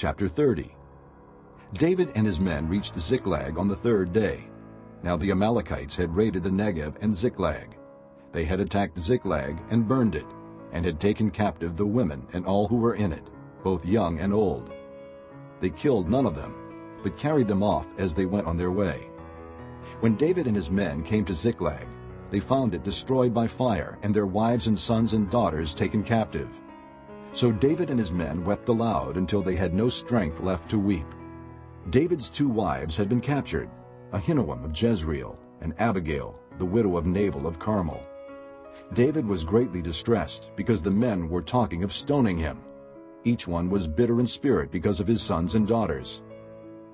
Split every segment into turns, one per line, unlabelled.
Chapter 30 David and his men reached Ziklag on the third day. Now the Amalekites had raided the Negev and Ziklag. They had attacked Ziklag and burned it, and had taken captive the women and all who were in it, both young and old. They killed none of them, but carried them off as they went on their way. When David and his men came to Ziklag, they found it destroyed by fire and their wives and sons and daughters taken captive. So David and his men wept aloud until they had no strength left to weep. David's two wives had been captured, Ahinoam of Jezreel and Abigail, the widow of Nabal of Carmel. David was greatly distressed because the men were talking of stoning him. Each one was bitter in spirit because of his sons and daughters.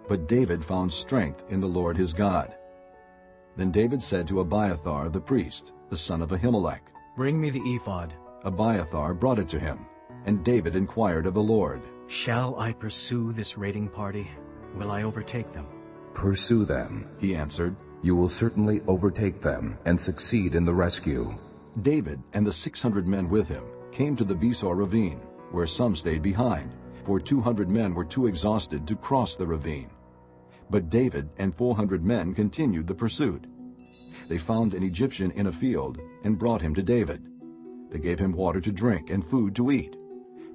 But David found strength in the Lord his God. Then David said to Abiathar the priest, the son of Ahimelech,
Bring me the ephod.
Abiathar brought it to him, and David inquired of the Lord,
Shall I pursue this raiding party? Will I overtake them?
Pursue them.
He answered.
You will certainly overtake them and succeed in the rescue.
David and the six hundred men with him came to the Besor ravine, where some stayed behind, for two hundred men were too exhausted to cross the ravine. But David and four hundred men continued the pursuit. They found an Egyptian in a field and brought him to David. They gave him water to drink and food to eat,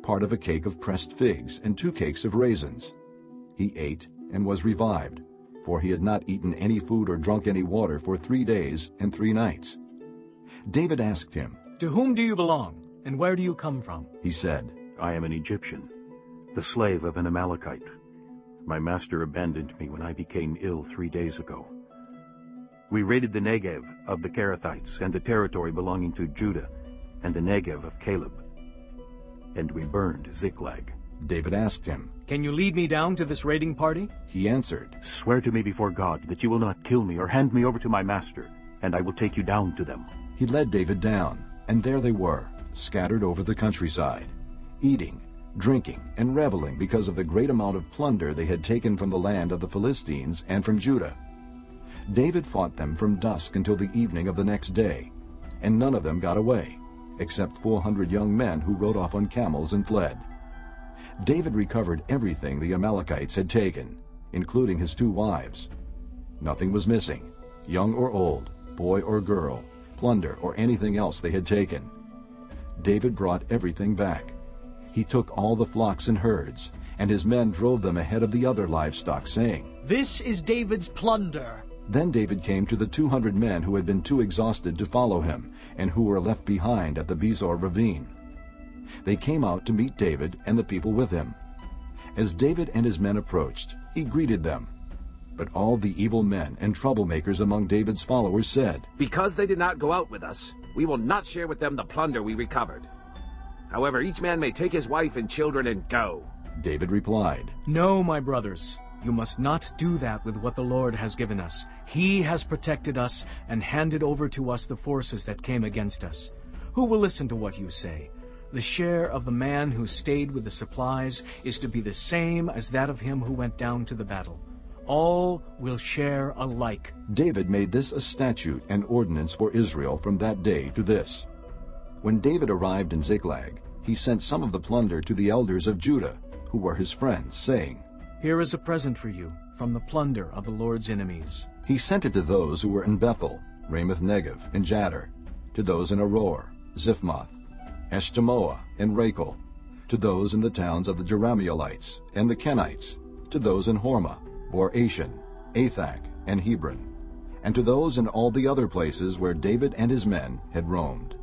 part of a cake of pressed figs and two cakes of raisins. He ate and was revived, for he had not eaten any food or drunk any water for three days and three nights. David asked him,
To whom do you belong, and where do you come from?
He said,
I am an Egyptian, the slave of an Amalekite. My master abandoned me when I became ill three days ago. We raided the Negev of the Kerethites and the territory belonging to Judah and the Negev of Caleb. And we burned Ziklag.
David asked him.
Can you lead me down to this raiding party?
He answered,
Swear to me before God that you will not kill me or hand me over to my master, and I will take you down to them.
He led David down, and there they were, scattered over the countryside, eating, drinking, and reveling because of the great amount of plunder they had taken from the land of the Philistines and from Judah. David fought them from dusk until the evening of the next day, and none of them got away, except 400 young men who rode off on camels and fled. David recovered everything the Amalekites had taken, including his two wives. Nothing was missing, young or old, boy or girl, plunder or anything else they had taken. David brought everything back. He took all the flocks and herds, and his men drove them ahead of the other livestock, saying,
This is David's plunder.
Then David came to the two hundred men who had been too exhausted to follow him, and who were left behind at the Besor ravine. They came out to meet David and the people with him. As David and his men approached, he greeted them. But all the evil men and troublemakers among David's followers said,
Because they did not go out with us, we will not share with them the plunder we recovered. However, each man may take his wife and children and go.
David replied,
No, my brothers, you must not do that with what the Lord has given us. He has protected us and handed over to us the forces that came against us. Who will listen to what you say? The share of the man who stayed with the supplies is to be the same as that of him who went down to the battle. All will share alike.
David made this a statute and ordinance for Israel from that day to this. When David arrived in Ziklag, he sent some of the plunder to the elders of Judah, who were his friends, saying,
Here is a present for you from the plunder of the Lord's enemies.
He sent it to those who were in Bethel, Ramoth Negev, and Jattir, to those in Aroer, Siphmoth, Eshtemoa, and Racal, to those in the towns of the Jerahmeelites and the Kenites, to those in Hormah, Bor Ashan, Athak, and Hebron, and to those in all the other places where David and his men had roamed.